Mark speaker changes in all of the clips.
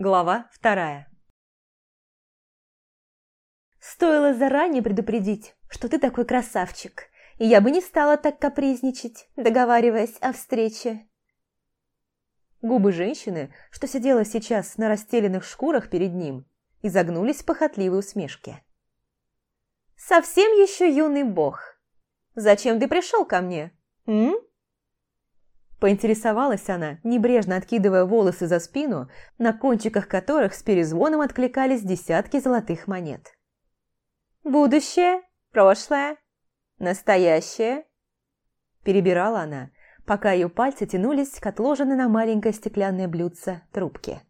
Speaker 1: Глава вторая.
Speaker 2: Стоило заранее предупредить, что ты такой красавчик, и я бы не стала так капризничать, договариваясь о встрече.
Speaker 1: Губы женщины, что сидела сейчас на расстеленных шкурах перед ним, изогнулись в похотливой усмешке.
Speaker 2: «Совсем еще юный бог. Зачем ты пришел ко мне, м?»
Speaker 1: Поинтересовалась она, небрежно откидывая волосы за спину, на кончиках которых с перезвоном откликались десятки золотых монет.
Speaker 2: «Будущее? Прошлое? Настоящее?»
Speaker 1: Перебирала она, пока ее пальцы тянулись к отложенной на маленькое стеклянное блюдце трубке.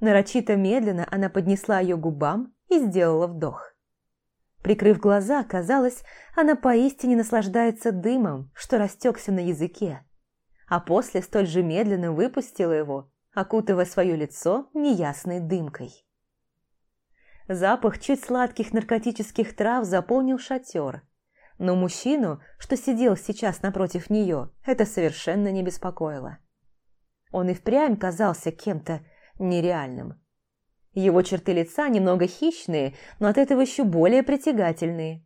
Speaker 1: Нарочито медленно она поднесла ее губам и сделала вдох. Прикрыв глаза, казалось, она поистине наслаждается дымом, что растекся на языке, а после столь же медленно выпустила его, окутывая свое лицо неясной дымкой. Запах чуть сладких наркотических трав заполнил шатер, но мужчину, что сидел сейчас напротив нее, это совершенно не беспокоило. Он и впрямь казался кем-то нереальным. Его черты лица немного хищные, но от этого еще более притягательные.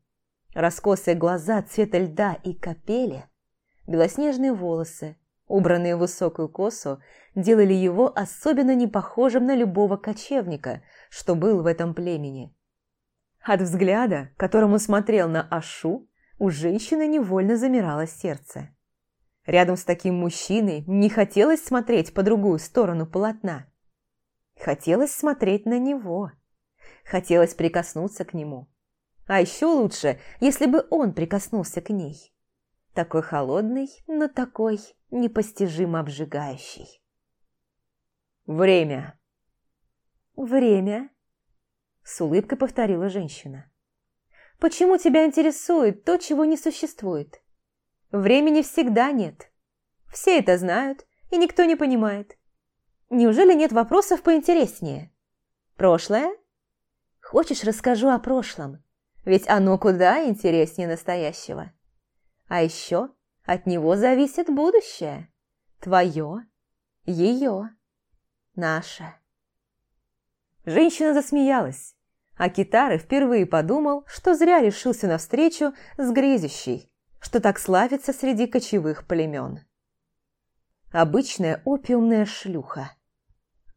Speaker 1: Раскосые глаза цвета льда и капели, белоснежные волосы, убранные в высокую косу, делали его особенно непохожим на любого кочевника, что был в этом племени. От взгляда, которым он смотрел на Ашу, у женщины невольно замирало сердце. Рядом с таким мужчиной не хотелось смотреть по другую сторону полотна. Хотелось смотреть на него. Хотелось прикоснуться к нему. А еще лучше, если бы он прикоснулся к ней. Такой холодный, но такой непостижимо обжигающий. «Время!»
Speaker 2: «Время?» С улыбкой повторила женщина. «Почему тебя интересует то, чего не существует? Времени всегда нет. Все это знают, и никто не понимает. Неужели нет вопросов поинтереснее? Прошлое? Хочешь, расскажу о прошлом? Ведь оно куда интереснее настоящего. А еще от него зависит будущее. Твое, ее, наше.
Speaker 1: Женщина засмеялась, а Китары впервые подумал, что зря решился на встречу с грезящей, что так славится среди кочевых племен. Обычная опиумная шлюха.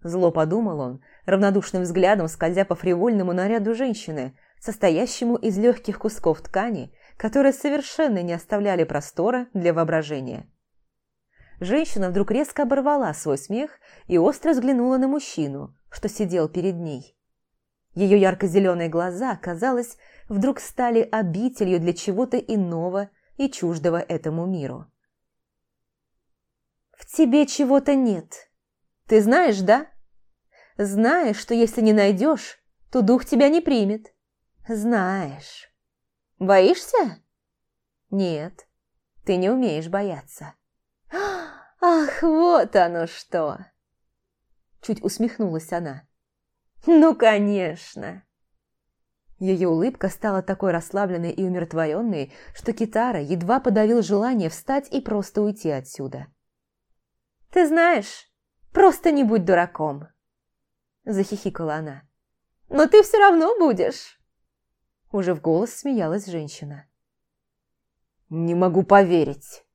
Speaker 1: Зло подумал он, равнодушным взглядом скользя по фривольному наряду женщины, состоящему из легких кусков ткани, которые совершенно не оставляли простора для воображения. Женщина вдруг резко оборвала свой смех и остро взглянула на мужчину, что сидел перед ней. Ее ярко-зеленые глаза, казалось, вдруг стали обителью для чего-то иного и чуждого этому миру.
Speaker 2: «В тебе чего-то нет. Ты знаешь, да? Знаешь, что если не найдешь, то дух тебя не примет. Знаешь». Боишься? Нет, ты не умеешь бояться. Ах, вот оно что! Чуть усмехнулась она. Ну, конечно.
Speaker 1: Ее улыбка стала такой расслабленной и умиротворенной, что Китара едва подавил желание встать и просто уйти отсюда.
Speaker 2: «Ты знаешь, просто не будь дураком!» Захихикала она. «Но ты все равно будешь!»
Speaker 1: Уже в голос смеялась женщина. «Не могу поверить!»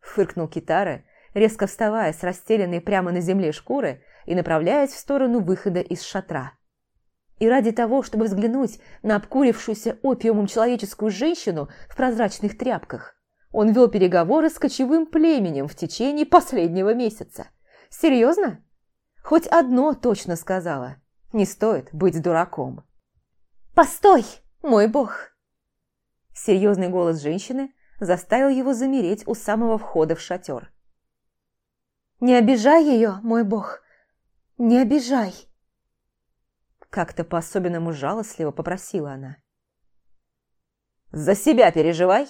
Speaker 1: Фыркнул Китара, резко вставая с расстеленной прямо на земле шкуры и направляясь в сторону выхода из шатра. И ради того, чтобы взглянуть на обкурившуюся опиумом человеческую женщину в прозрачных тряпках, он вел переговоры с кочевым племенем в течение последнего месяца. Серьезно? Хоть одно точно сказала. Не стоит быть дураком.
Speaker 2: «Постой!» Мой бог!»
Speaker 1: Серьезный голос женщины заставил его замереть у самого входа в шатер.
Speaker 2: «Не обижай ее, мой бог! Не обижай!»
Speaker 1: Как-то по-особенному жалостливо попросила она. «За себя переживай!»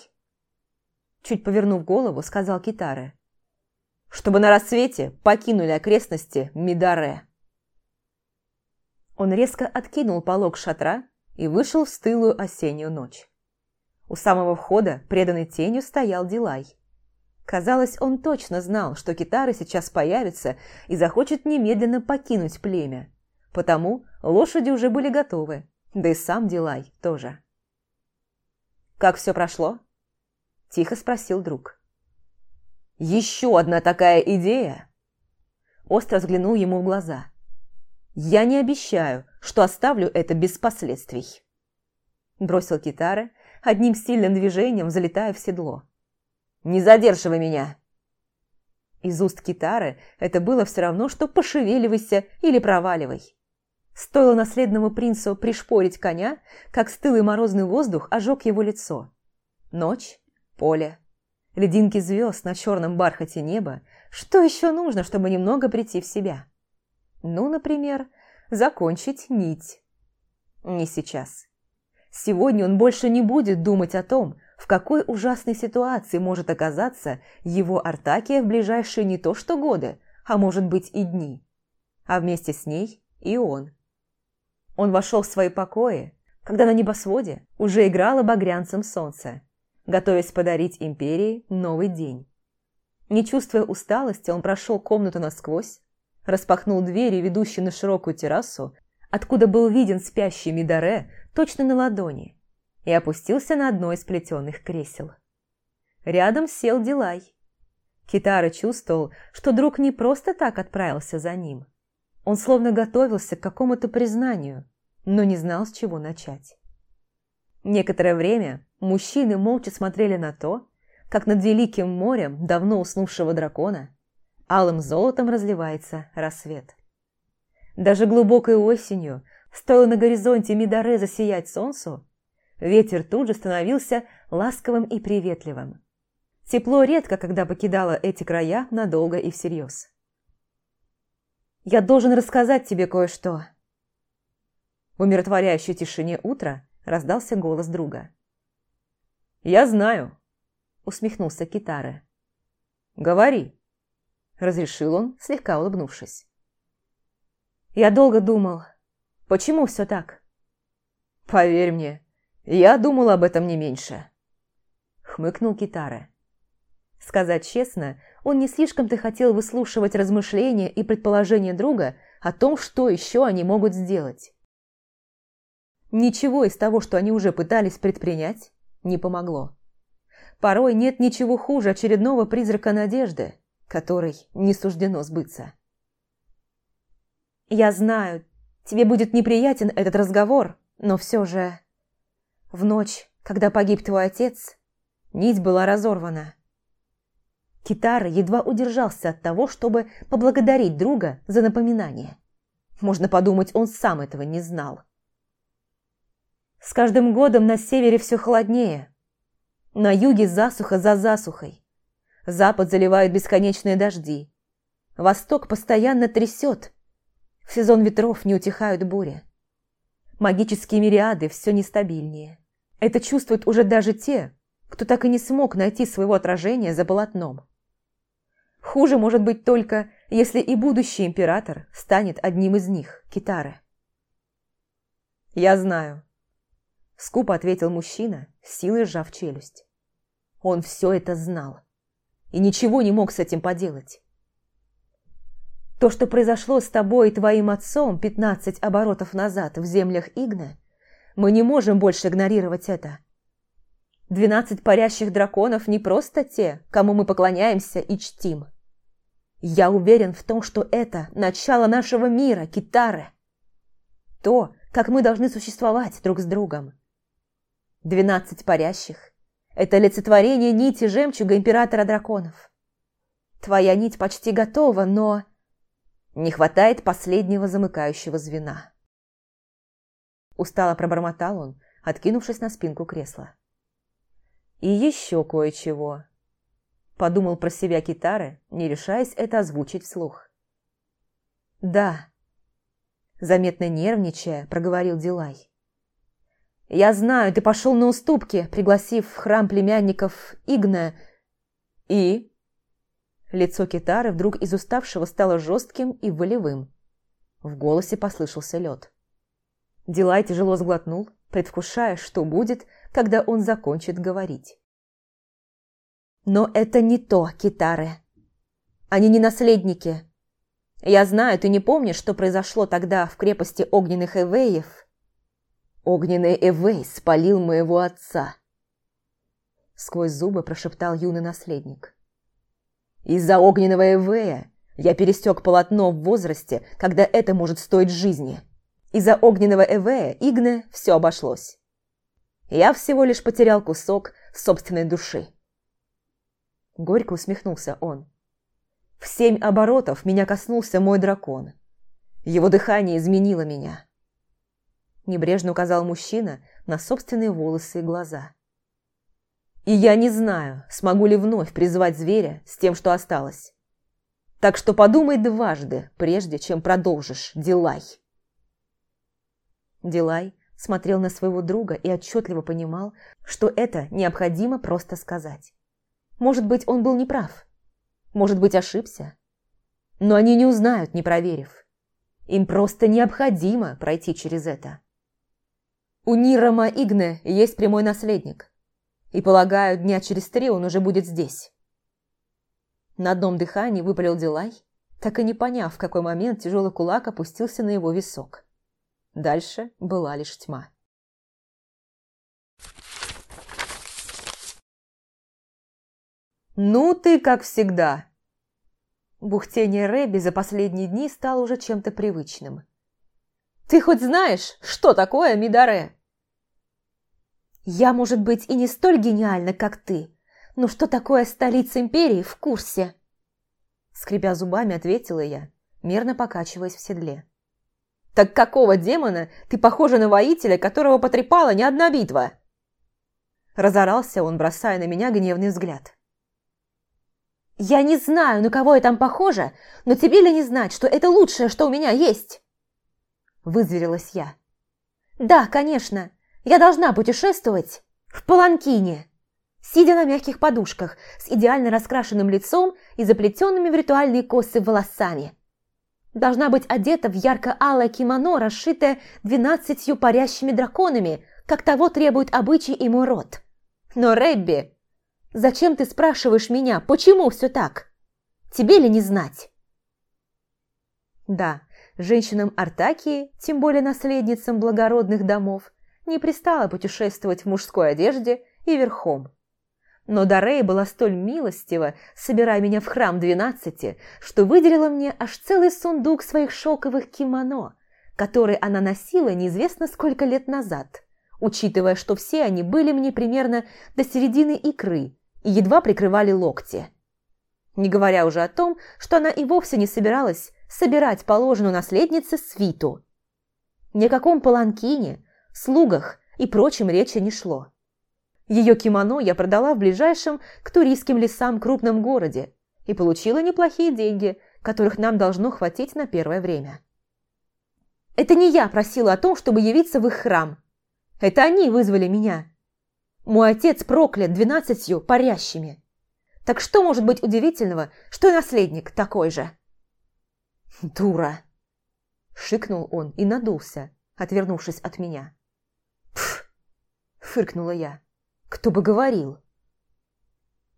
Speaker 1: Чуть повернув голову, сказал Китаре. «Чтобы на рассвете покинули окрестности Мидаре». Он резко откинул полог шатра и вышел в стылую осеннюю ночь. У самого входа, преданный тенью, стоял Дилай. Казалось, он точно знал, что Китара сейчас появится и захочет немедленно покинуть племя. Потому лошади уже были готовы, да и сам Дилай тоже. «Как все прошло?» – тихо спросил друг. «Еще одна такая идея?» Остро взглянул ему в глаза. «Я не обещаю, что оставлю это без последствий». Бросил Китара, одним сильным движением залетая в седло. «Не задерживай меня!» Из уст Китары это было все равно, что пошевеливайся или проваливай. Стоило наследному принцу пришпорить коня, как стылый морозный воздух ожег его лицо. Ночь, поле, лединки звезд на черном бархате неба. Что еще нужно, чтобы немного прийти в себя? Ну, например, закончить нить. Не сейчас. Сегодня он больше не будет думать о том, в какой ужасной ситуации может оказаться его Артакия в ближайшие не то что годы, а может быть и дни. А вместе с ней и он. Он вошел в свои покои, когда на небосводе уже играло багрянцем солнце, готовясь подарить империи новый день. Не чувствуя усталости, он прошел комнату насквозь, распахнул двери, ведущие на широкую террасу, откуда был виден спящий Мидаре точно на ладони, и опустился на одно из плетеных кресел. Рядом сел Дилай. Китара чувствовал, что друг не просто так отправился за ним. Он словно готовился к какому-то признанию, но не знал, с чего начать. Некоторое время мужчины молча смотрели на то, как над великим морем давно уснувшего дракона алым золотом разливается рассвет. Даже глубокой осенью, стоило на горизонте Мидаре засиять солнцу, ветер тут же становился ласковым и приветливым. Тепло редко когда покидало эти края надолго и всерьез. «Я должен рассказать тебе кое-что». В умиротворяющей тишине утра раздался голос друга. «Я знаю», — усмехнулся Китары. «Говори», — разрешил он, слегка улыбнувшись. «Я долго думал, почему все так?» «Поверь мне, я думал об этом не меньше», — хмыкнул Китары. Сказать честно, он не слишком-то хотел выслушивать размышления и предположения друга о том, что еще они могут сделать. Ничего из того, что они уже пытались предпринять, не помогло. Порой нет ничего хуже очередного призрака надежды, которой не суждено сбыться. «Я знаю, тебе будет неприятен этот разговор, но все же...» В ночь, когда погиб твой отец, нить была разорвана. Китара едва удержался от того, чтобы поблагодарить друга за напоминание. Можно подумать, он сам этого не знал. С каждым годом на севере все холоднее. На юге засуха за засухой. Запад заливают бесконечные дожди. Восток постоянно трясет. В сезон ветров не утихают бури. Магические мириады все нестабильнее. Это чувствуют уже даже те, кто так и не смог найти своего отражения за полотном. Хуже может быть только, если и будущий император станет одним из них, Китары. «Я знаю», – скупо ответил мужчина, силой сжав челюсть. Он все это знал и ничего не мог с этим поделать. То, что произошло с тобой и твоим отцом пятнадцать оборотов назад в землях Игна, мы не можем больше игнорировать это. Двенадцать парящих драконов не просто те, кому мы поклоняемся и чтим. Я уверен в том, что это начало нашего мира, Китары. То, как мы должны существовать друг с другом. Двенадцать парящих – это олицетворение нити жемчуга императора драконов. Твоя нить почти готова, но не хватает последнего замыкающего звена. Устало пробормотал он, откинувшись на спинку кресла. И еще кое-чего. Подумал про себя Китары, не решаясь это озвучить вслух. «Да», – заметно нервничая, проговорил Дилай. «Я знаю, ты пошел на уступки, пригласив в храм племянников Игна. И?» Лицо Китары вдруг из уставшего стало жестким и волевым. В голосе послышался лед. Дилай тяжело сглотнул, предвкушая, что будет, когда он закончит говорить. Но это не то, Китары. Они не наследники. Я знаю, ты не помнишь, что произошло тогда в крепости огненных эвеев? Огненный эвей спалил моего отца. Сквозь зубы прошептал юный наследник. Из-за огненного эвея я пересек полотно в возрасте, когда это может стоить жизни. Из-за огненного эвея Игне все обошлось. Я всего лишь потерял кусок собственной души. Горько усмехнулся он. В семь оборотов меня коснулся мой дракон. Его дыхание изменило меня. Небрежно указал мужчина на собственные волосы и глаза. И я не знаю, смогу ли вновь призвать зверя с тем, что осталось. Так что подумай дважды, прежде чем продолжишь, Дилай. Дилай смотрел на своего друга и отчетливо понимал, что это необходимо просто сказать. Может быть, он был неправ. Может быть, ошибся. Но они не узнают, не проверив. Им просто необходимо пройти через это. У Нирама Игне есть прямой наследник. И, полагаю, дня через три он уже будет здесь. На одном дыхании выпалил Дилай, так и не поняв, в какой момент тяжелый кулак опустился на его висок. Дальше была лишь тьма. «Ну ты, как всегда!» Бухтение Рэби за последние дни стало уже чем-то привычным. «Ты хоть знаешь, что такое Мидаре?» «Я, может быть, и не столь гениальна, как ты, но что такое столица империи, в курсе!» Скребя зубами, ответила я, мерно покачиваясь в седле. «Так какого демона ты похожа на воителя, которого потрепала не одна битва?» Разорался он, бросая на меня гневный взгляд. «Я не знаю, на кого я там похожа, но тебе ли не знать, что это лучшее, что у меня есть?» Вызверилась я. «Да, конечно, я должна путешествовать в Паланкине, сидя на мягких подушках, с идеально раскрашенным лицом и заплетенными в ритуальные косы волосами. Должна быть одета в ярко-алое кимоно, расшитое двенадцатью парящими драконами, как того требует обычай и мой род. Но, Рэбби, Зачем ты спрашиваешь меня, почему все так? Тебе ли не знать? Да, женщинам Артакии, тем более наследницам благородных домов, не пристало путешествовать в мужской одежде и верхом. Но Дарей была столь милостива, собирая меня в храм двенадцати, что выделила мне аж целый сундук своих шелковых кимоно, которые она носила неизвестно сколько лет назад, учитывая, что все они были мне примерно до середины икры, и едва прикрывали локти. Не говоря уже о том, что она и вовсе не собиралась собирать положенную наследнице свиту. Ни о каком паланкине, слугах и прочем речи не шло. Ее кимоно я продала в ближайшем к туристским лесам крупном городе и получила неплохие деньги, которых нам должно хватить на первое время. Это не я просила о том, чтобы явиться в их храм. Это они вызвали меня. Мой отец проклят двенадцатью парящими. Так что может быть удивительного, что и наследник такой же? Дура! Шикнул он и надулся, отвернувшись от меня. Фыркнула я. Кто бы говорил?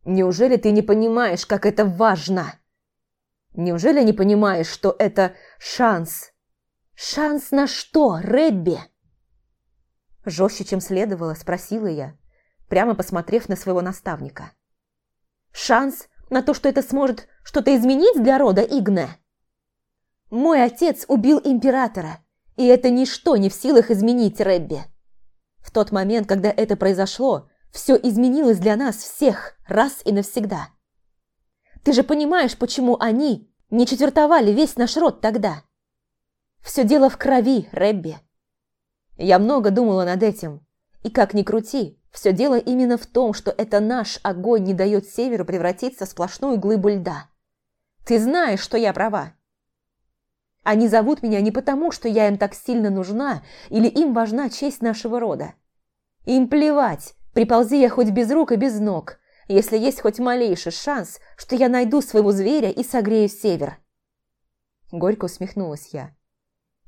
Speaker 1: Неужели ты не понимаешь, как это важно? Неужели не понимаешь, что это шанс? Шанс на что, Рэбби? Жестче, чем следовало, спросила я, прямо посмотрев на своего наставника. «Шанс на то, что это сможет что-то изменить для рода Игне?» «Мой отец убил императора, и это ничто не в силах изменить Рэбби. В тот момент, когда это произошло, все изменилось для нас всех раз и навсегда. Ты же понимаешь, почему они не четвертовали весь наш род тогда? Все дело в крови, Рэбби. Я много думала над этим, и как ни крути, все дело именно в том, что это наш огонь не дает Северу превратиться в сплошную глыбу льда. Ты знаешь, что я права. Они зовут меня не потому, что я им так сильно нужна или им важна честь нашего рода. Им плевать, приползи я хоть без рук и без ног, если есть хоть малейший шанс, что я найду своего зверя и согрею север. Горько усмехнулась я.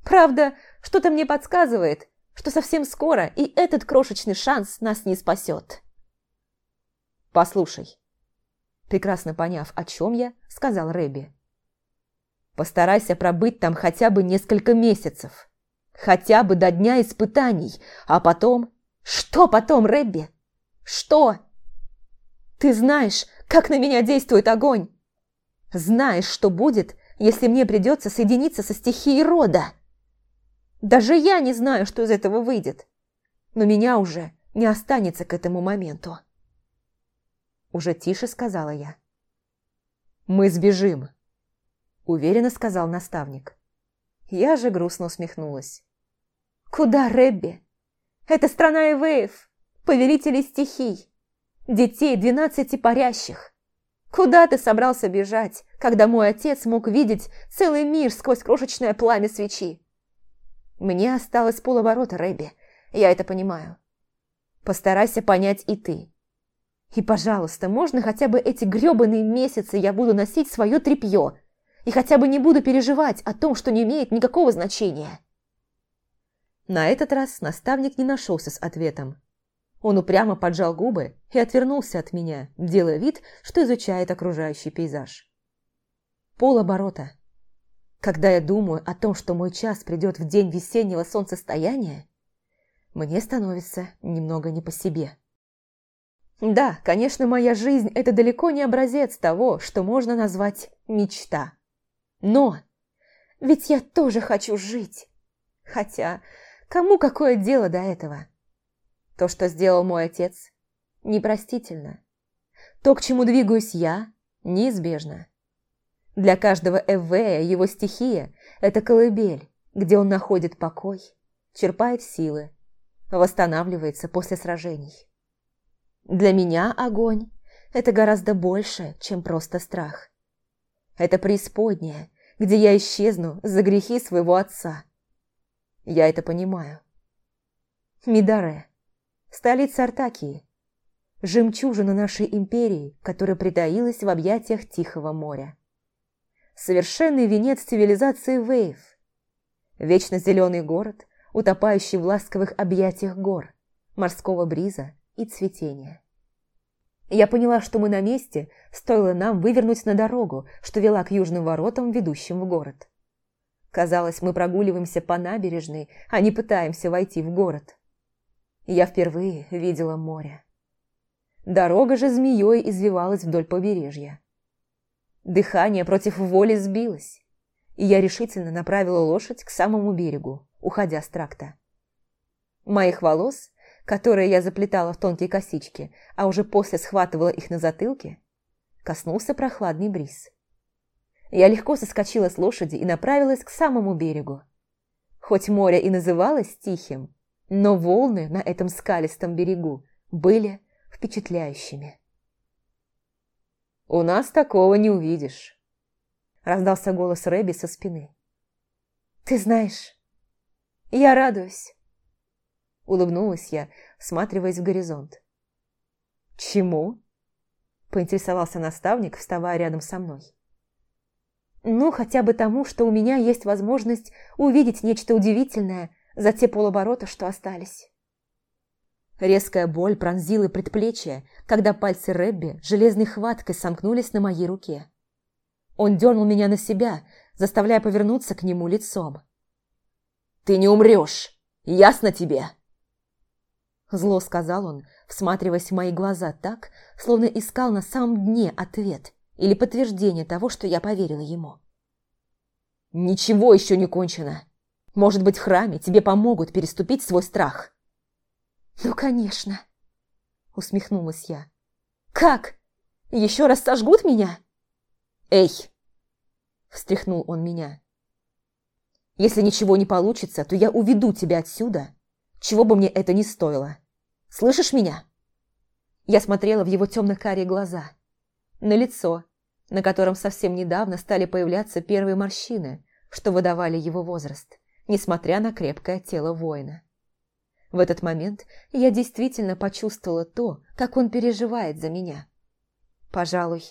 Speaker 1: Правда, что-то мне подсказывает, что совсем скоро и этот крошечный шанс нас не спасет. Послушай, прекрасно поняв, о чем я, сказал Рэби. Постарайся пробыть там хотя бы несколько месяцев. Хотя бы до дня испытаний, а потом... Что потом, Рэбби? Что? Ты знаешь, как на меня действует огонь? Знаешь, что будет, если мне придется соединиться со стихией рода? Даже я не знаю, что из этого выйдет. Но меня уже не останется к этому моменту. Уже тише сказала я. «Мы сбежим», – уверенно сказал наставник. Я же грустно усмехнулась. «Куда, Рэбби? Это страна Эвеев, повелителей стихий, детей двенадцати парящих. Куда ты собрался бежать, когда мой отец мог видеть целый мир сквозь крошечное пламя свечи? Мне осталось полоборота, Рэбби, я это понимаю. Постарайся понять и ты. И, пожалуйста, можно хотя бы эти грёбаные месяцы я буду носить свое тряпье и хотя бы не буду переживать о том, что не имеет никакого значения. На этот раз наставник не нашелся с ответом. Он упрямо поджал губы и отвернулся от меня, делая вид, что изучает окружающий пейзаж. Полоборота. Когда я думаю о том, что мой час придет в день весеннего солнцестояния, мне становится немного не по себе. Да, конечно, моя жизнь – это далеко не образец того, что можно назвать мечта. Но ведь я тоже хочу жить. Хотя, кому какое дело до этого? То, что сделал мой отец, непростительно. То, к чему двигаюсь я, неизбежно. Для каждого Эвея его стихия – это колыбель, где он находит покой, черпает силы, восстанавливается после сражений. Для меня огонь – это гораздо больше, чем просто страх. Это преисподняя, где я исчезну за грехи своего отца. Я это понимаю. Мидаре столица Артакии, жемчужина нашей империи, которая притаилась в объятиях Тихого моря. Совершенный венец цивилизации Вейв. Вечно зеленый город, утопающий в ласковых объятиях гор, морского бриза и цветения. Я поняла, что мы на месте, стоило нам вывернуть на дорогу, что вела к южным воротам, ведущим в город. Казалось, мы прогуливаемся по набережной, а не пытаемся войти в город я впервые видела море. Дорога же змеей извивалась вдоль побережья. Дыхание против воли сбилось, и я решительно направила лошадь к самому берегу, уходя с тракта. Моих волос, которые я заплетала в тонкие косички, а уже после схватывала их на затылке, коснулся прохладный бриз. Я легко соскочила с лошади и направилась к самому берегу. Хоть море и называлось тихим, но волны на этом скалистом берегу были впечатляющими. «У нас такого не увидишь», – раздался голос Рэби со спины. «Ты знаешь, я радуюсь», – улыбнулась я, всматриваясь в горизонт. «Чему?» – поинтересовался наставник, вставая рядом со мной. «Ну, хотя бы тому, что у меня есть возможность увидеть нечто удивительное за те полоборота, что остались. Резкая боль пронзила предплечье, когда пальцы Рэбби железной хваткой сомкнулись на моей руке. Он дернул меня на себя, заставляя повернуться к нему лицом. «Ты не умрешь! Ясно тебе?» Зло сказал он, всматриваясь в мои глаза так, словно искал на самом дне ответ или подтверждение того, что я поверила ему. «Ничего еще не кончено. Может быть, в храме тебе помогут переступить свой страх?» «Ну, конечно!» – усмехнулась я. «Как? Еще раз сожгут меня?» «Эй!» – встряхнул он меня. «Если ничего не получится, то я уведу тебя отсюда, чего бы мне это ни стоило. Слышишь меня?» Я смотрела в его темно-карие глаза, на лицо, на котором совсем недавно стали появляться первые морщины, что выдавали его возраст несмотря на крепкое тело воина. В этот момент я действительно почувствовала то, как он переживает за меня. Пожалуй,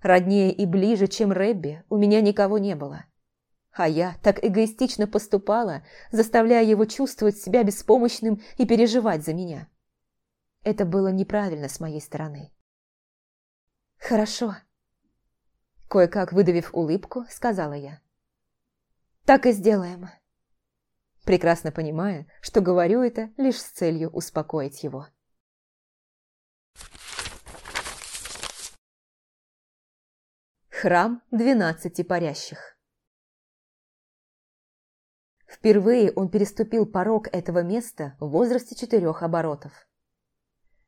Speaker 1: роднее и ближе, чем Рэбби, у меня никого не было. А я так эгоистично поступала, заставляя его чувствовать себя беспомощным и переживать за меня. Это было неправильно с моей стороны. Хорошо. Кое-как выдавив улыбку, сказала я. Так и сделаем. Прекрасно понимая, что говорю это лишь с целью успокоить его. Храм двенадцати парящих Впервые он переступил порог этого места в возрасте четырех оборотов.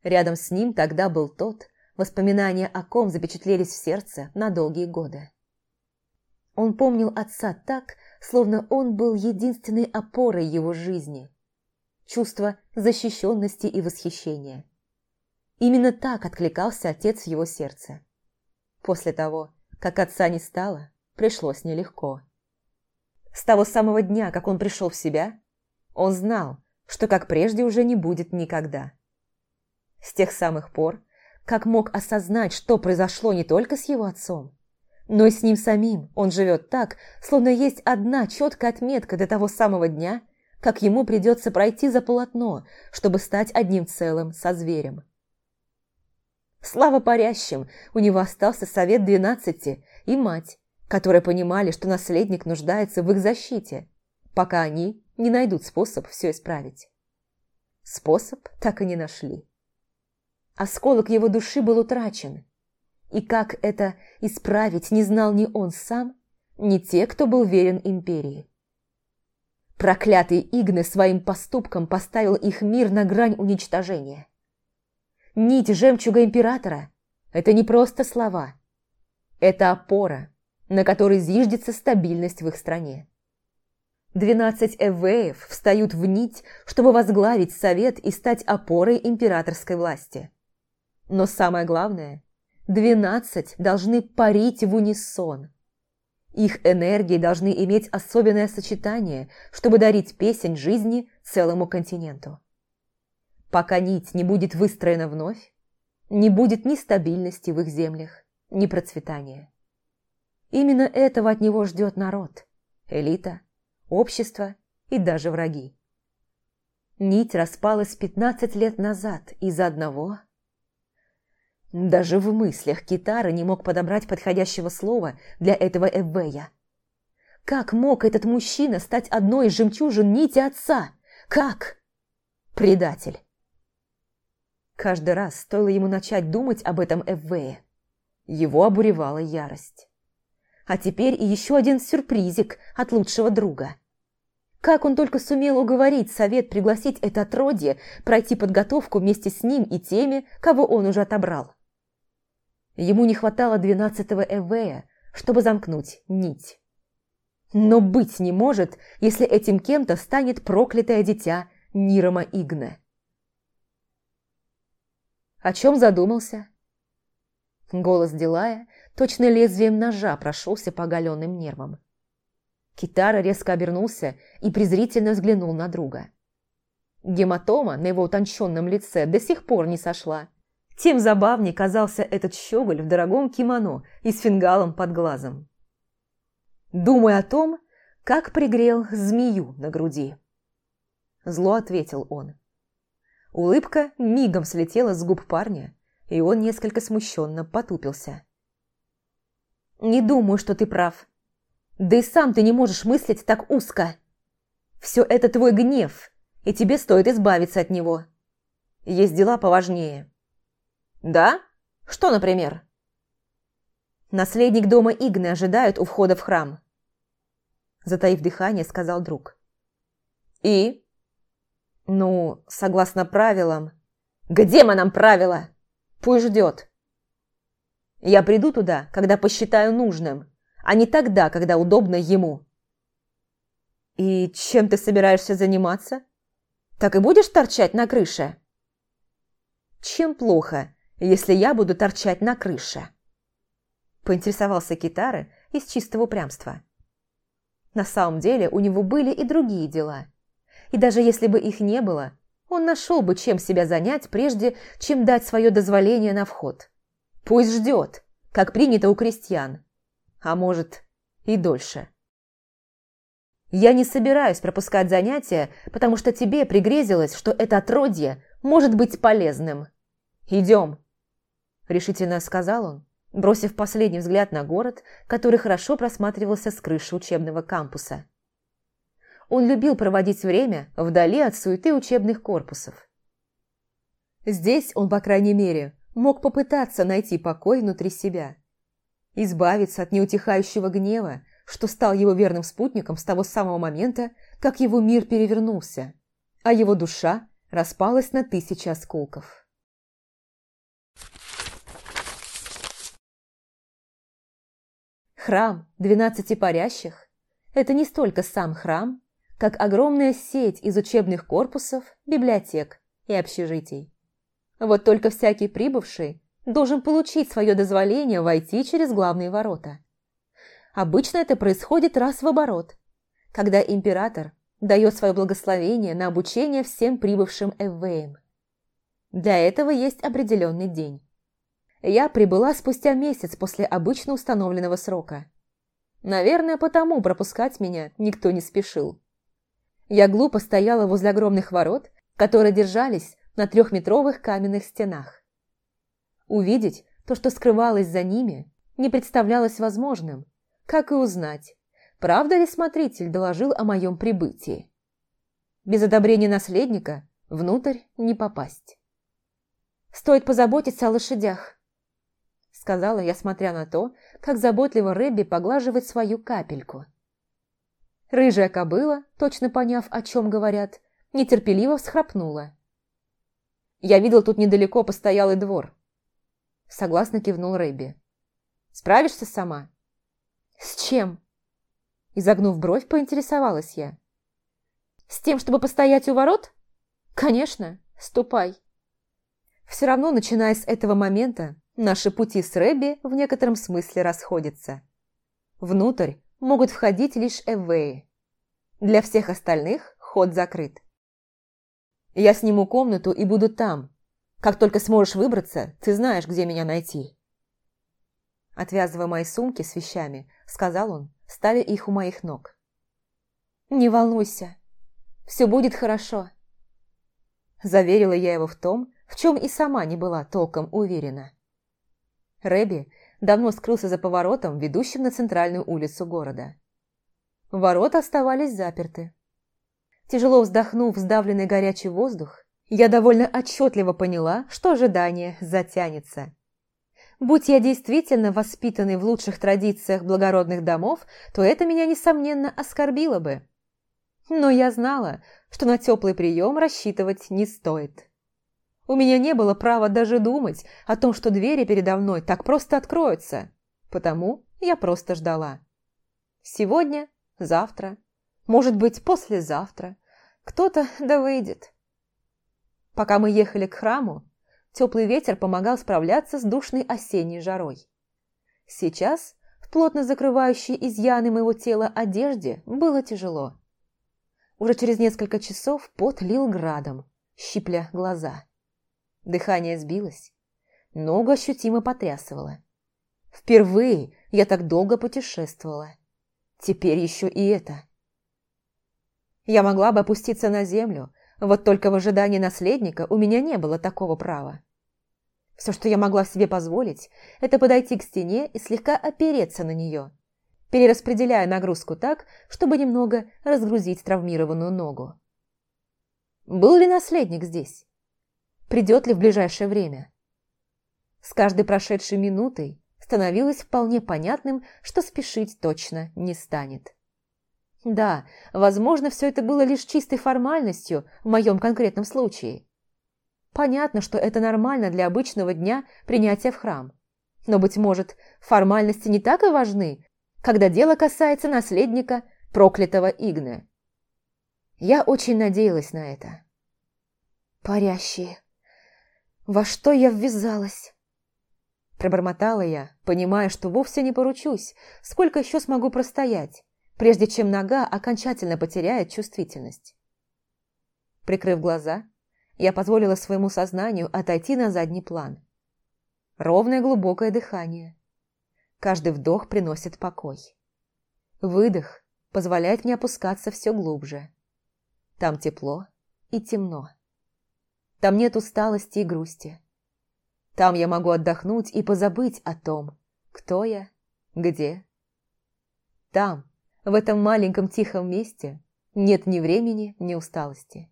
Speaker 1: Рядом с ним тогда был тот, воспоминания о ком запечатлелись в сердце на долгие годы. Он помнил отца так, словно он был единственной опорой его жизни. Чувство защищенности и восхищения. Именно так откликался отец в его сердце. После того, как отца не стало, пришлось нелегко. С того самого дня, как он пришел в себя, он знал, что как прежде уже не будет никогда. С тех самых пор, как мог осознать, что произошло не только с его отцом, но и с ним самим, он живет так, словно есть одна четкая отметка до того самого дня, как ему придется пройти за полотно, чтобы стать одним целым со зверем. Слава парящим, у него остался совет двенадцати и мать, которые понимали, что наследник нуждается в их защите, пока они не найдут способ все исправить. Способ так и не нашли. Осколок его души был утрачен, и как это исправить не знал ни он сам, ни те, кто был верен империи. Проклятый Игны своим поступком поставил их мир на грань уничтожения. Нить жемчуга императора – это не просто слова. Это опора, на которой зиждется стабильность в их стране. Двенадцать эвеев встают в нить, чтобы возглавить совет и стать опорой императорской власти. Но самое главное – двенадцать должны парить в унисон. Их энергии должны иметь особенное сочетание, чтобы дарить песень жизни целому континенту. Пока нить не будет выстроена вновь, не будет ни стабильности в их землях, ни процветания. Именно этого от него ждет народ, элита, общество и даже враги. Нить распалась 15 лет назад из-за одного... Даже в мыслях Китара не мог подобрать подходящего слова для этого Эвея. Как мог этот мужчина стать одной из жемчужин нити отца? Как? Предатель. Каждый раз стоило ему начать думать об этом Эввее. Его обуревала ярость. А теперь и еще один сюрпризик от лучшего друга. Как он только сумел уговорить совет пригласить это отродье пройти подготовку вместе с ним и теми, кого он уже отобрал. Ему не хватало двенадцатого Эвея, чтобы замкнуть нить. Но быть не может, если этим кем-то станет проклятое дитя Нирома Игне. О чем задумался?» Голос Дилая точно лезвием ножа прошелся по оголенным нервам. Китара резко обернулся и презрительно взглянул на друга. Гематома на его утонченном лице до сих пор не сошла. Тем забавнее казался этот щеголь в дорогом кимоно и с фингалом под глазом. «Думай о том, как пригрел змею на груди». Зло ответил он. Улыбка мигом слетела с губ парня, и он несколько смущенно потупился. «Не думаю, что ты прав. Да и сам ты не можешь мыслить так узко. Все это твой гнев, и тебе стоит избавиться от него. Есть дела поважнее». «Да? Что, например?» «Наследник дома Игны ожидают у входа в храм», затаив дыхание, сказал друг. «И?» Ну, согласно правилам... Где мы нам правила? Пусть ждет. Я приду туда, когда посчитаю нужным, а не тогда, когда удобно ему. И чем ты собираешься заниматься? Так и будешь торчать на крыше? Чем плохо, если я буду торчать на крыше? Поинтересовался Китары из чистого упрямства. На самом деле у него были и другие дела – и даже если бы их не было, он нашел бы, чем себя занять, прежде чем дать свое дозволение на вход. Пусть ждет, как принято у крестьян. А может, и дольше. Я не собираюсь пропускать занятия, потому что тебе пригрезилось, что это отродье может быть полезным. Идем, решительно сказал он бросив последний взгляд на город, который хорошо просматривался с крыши учебного кампуса. Он любил проводить время вдали от суеты учебных корпусов. Здесь он, по крайней мере, мог попытаться найти покой внутри себя, избавиться от неутихающего гнева, что стал его верным спутником с того самого момента, как его мир перевернулся, а его душа распалась на тысячи осколков. Храм двенадцати парящих – это не столько сам храм, как огромная сеть из учебных корпусов, библиотек и общежитий. Вот только всякий прибывший должен получить свое дозволение войти через главные ворота. Обычно это происходит раз в оборот, когда император дает свое благословение на обучение всем прибывшим эввеям. Для этого есть определенный день. Я прибыла спустя месяц после обычно установленного срока. Наверное, потому пропускать меня никто не спешил. Я глупо стояла возле огромных ворот, которые держались на трехметровых каменных стенах. Увидеть то, что скрывалось за ними, не представлялось возможным, как и узнать, правда ли смотритель доложил о моем прибытии. Без одобрения наследника внутрь не попасть. «Стоит позаботиться о лошадях», — сказала я, смотря на то, как заботливо Рэбби поглаживает свою капельку. Рыжая кобыла, точно поняв, о чем говорят, нетерпеливо всхрапнула. «Я видел тут недалеко постоялый двор», – согласно кивнул Рэбби. «Справишься сама?» «С чем?» Изогнув бровь, поинтересовалась я. «С тем, чтобы постоять у ворот?» «Конечно, ступай». Все равно, начиная с этого момента, наши пути с Рэбби в некотором смысле расходятся. Внутрь могут входить лишь эвеи. Для всех остальных ход закрыт. Я сниму комнату и буду там. Как только сможешь выбраться, ты знаешь, где меня найти. Отвязывая мои сумки с вещами, сказал он, ставя их у моих ног. «Не волнуйся, все будет хорошо». Заверила я его в том, в чем и сама не была толком уверена. Рэби давно скрылся за поворотом, ведущим на центральную улицу города. Ворота оставались заперты. Тяжело вздохнув сдавленный горячий воздух, я довольно отчетливо поняла, что ожидание затянется. Будь я действительно воспитанной в лучших традициях благородных домов, то это меня, несомненно, оскорбило бы. Но я знала, что на теплый прием рассчитывать не стоит. У меня не было права даже думать о том, что двери передо мной так просто откроются, потому я просто ждала. Сегодня, завтра, может быть, послезавтра, кто-то да выйдет. Пока мы ехали к храму, теплый ветер помогал справляться с душной осенней жарой. Сейчас в плотно закрывающей изъяны моего тела одежде было тяжело. Уже через несколько часов пот лил градом, щипля глаза. Дыхание сбилось. Ногу ощутимо потрясывало. Впервые я так долго путешествовала. Теперь еще и это. Я могла бы опуститься на землю, вот только в ожидании наследника у меня не было такого права. Все, что я могла себе позволить, это подойти к стене и слегка опереться на нее, перераспределяя нагрузку так, чтобы немного разгрузить травмированную ногу. Был ли наследник здесь? придет ли в ближайшее время. С каждой прошедшей минутой становилось вполне понятным, что спешить точно не станет. Да, возможно, все это было лишь чистой формальностью в моем конкретном случае. Понятно, что это нормально для обычного дня принятия в храм. Но, быть может, формальности не так и важны, когда дело касается наследника проклятого Игны. Я очень надеялась на это. «Парящие», во что я ввязалась? Пробормотала я, понимая, что вовсе не поручусь, сколько еще смогу простоять, прежде чем нога окончательно потеряет чувствительность. Прикрыв глаза, я позволила своему сознанию отойти на задний план. Ровное глубокое дыхание. Каждый вдох приносит покой. Выдох позволяет мне опускаться все глубже. Там тепло и темно. Там нет усталости и грусти. Там я могу отдохнуть и позабыть о том, Кто я? Где? Там, в этом маленьком тихом месте, нет ни времени, ни усталости.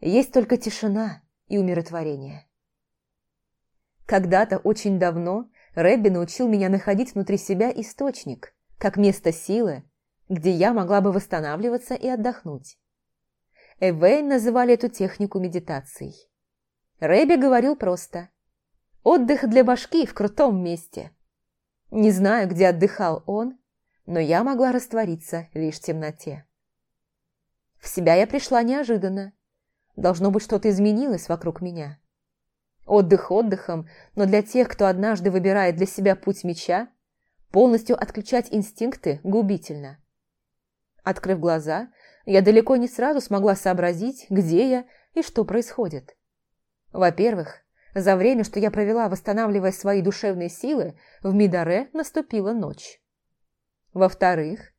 Speaker 1: Есть только тишина и умиротворение. Когда-то очень давно Рэбби научил меня находить внутри себя источник, как место силы, где я могла бы восстанавливаться и отдохнуть. Эвейн называли эту технику медитацией. Рэбби говорил просто «Отдых для башки в крутом месте». Не знаю, где отдыхал он, но я могла раствориться лишь в темноте. В себя я пришла неожиданно. Должно быть, что-то изменилось вокруг меня. Отдых отдыхом, но для тех, кто однажды выбирает для себя путь меча, полностью отключать инстинкты губительно. Открыв глаза, я далеко не сразу смогла сообразить, где я и что происходит. Во-первых, за время, что я провела, восстанавливая свои душевные силы, в Мидаре наступила ночь. Во-вторых,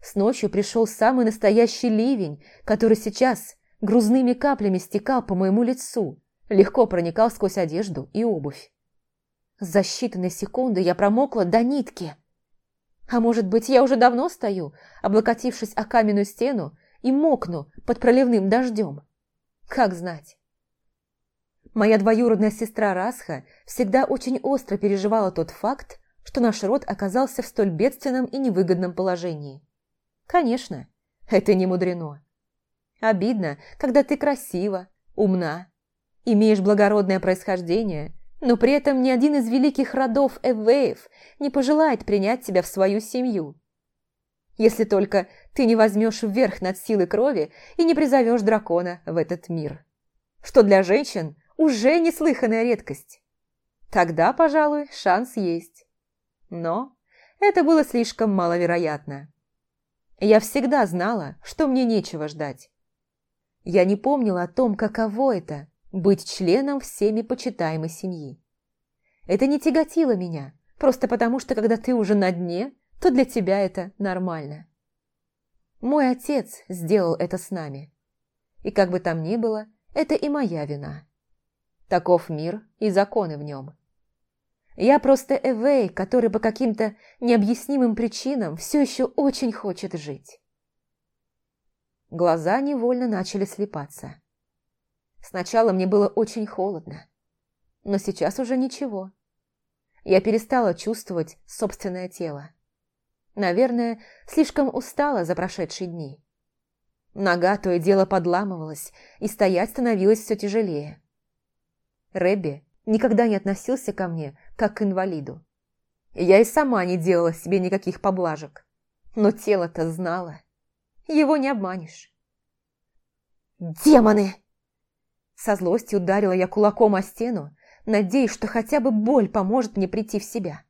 Speaker 1: с ночью пришел самый настоящий ливень, который сейчас грузными каплями стекал по моему лицу, легко проникал сквозь одежду и обувь. За считанные секунды я промокла до нитки. А может быть, я уже давно стою, облокотившись о каменную стену и мокну под проливным дождем? Как знать. Моя двоюродная сестра Расха всегда очень остро переживала тот факт, что наш род оказался в столь бедственном и невыгодном положении. Конечно, это не мудрено. Обидно, когда ты красива, умна, имеешь благородное происхождение, но при этом ни один из великих родов Эвеев не пожелает принять тебя в свою семью. Если только ты не возьмешь вверх над силой крови и не призовешь дракона в этот мир. Что для женщин уже неслыханная редкость. Тогда, пожалуй, шанс есть. Но это было слишком маловероятно. Я всегда знала, что мне нечего ждать. Я не помнила о том, каково это – быть членом всеми почитаемой семьи. Это не тяготило меня, просто потому что когда ты уже на дне, то для тебя это нормально. Мой отец сделал это с нами. И как бы там ни было, это и моя вина. Таков мир и законы в нем. Я просто Эвей, который по каким-то необъяснимым причинам все еще очень хочет жить. Глаза невольно начали слепаться. Сначала мне было очень холодно, но сейчас уже ничего. Я перестала чувствовать собственное тело. Наверное, слишком устала за прошедшие дни. Нога то и дело подламывалась, и стоять становилось все тяжелее. Рэбби никогда не относился ко мне как инвалиду. Я и сама не делала себе никаких поблажек. Но тело-то знало. Его не обманешь. «Демоны!» Со злостью ударила я кулаком о стену, надеясь, что хотя бы боль поможет мне прийти в себя.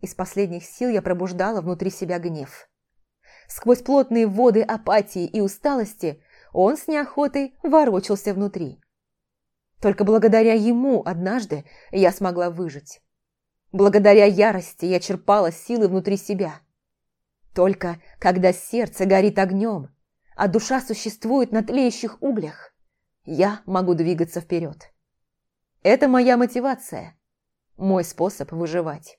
Speaker 1: Из последних сил я пробуждала внутри себя гнев. Сквозь плотные воды апатии и усталости он с неохотой ворочался внутри. Только благодаря ему однажды я смогла выжить. Благодаря ярости я черпала силы внутри себя. Только когда сердце горит огнем, а душа существует на тлеющих углях, я могу двигаться вперед. Это моя мотивация, мой способ выживать.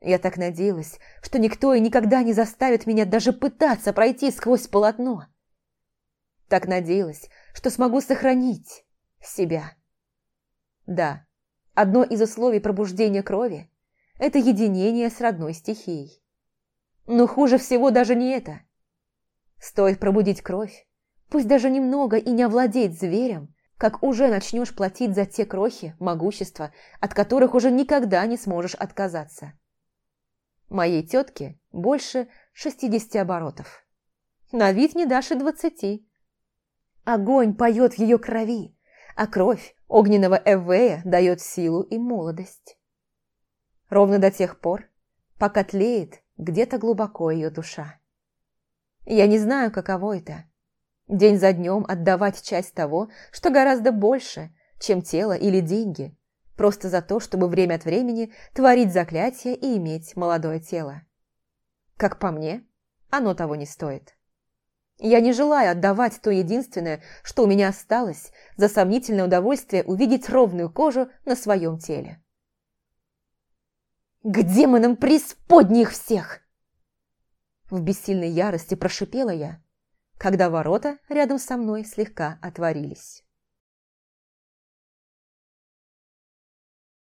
Speaker 1: Я так надеялась, что никто и никогда не заставит меня даже пытаться пройти сквозь полотно. Так надеялась, что смогу сохранить себя. Да, одно из условий пробуждения крови – это единение с родной стихией. Но хуже всего даже не это. Стоит пробудить кровь, пусть даже немного и не овладеть зверем, как уже начнешь платить за те крохи могущества, от которых уже никогда не сможешь отказаться. Моей тетке больше 60 оборотов. На вид не дашь и двадцати. Огонь поет в ее крови, а кровь огненного Эвея дает силу и молодость. Ровно до тех пор, пока тлеет где-то глубоко ее душа. Я не знаю, каково это – день за днем отдавать часть того, что гораздо больше, чем тело или деньги, просто за то, чтобы время от времени творить заклятие и иметь молодое тело. Как по мне, оно того не стоит. Я не желаю отдавать то единственное, что у меня осталось, за сомнительное удовольствие увидеть ровную кожу на своем теле. К демонам преисподних всех!» В бессильной ярости прошипела я, когда ворота рядом со мной слегка отворились.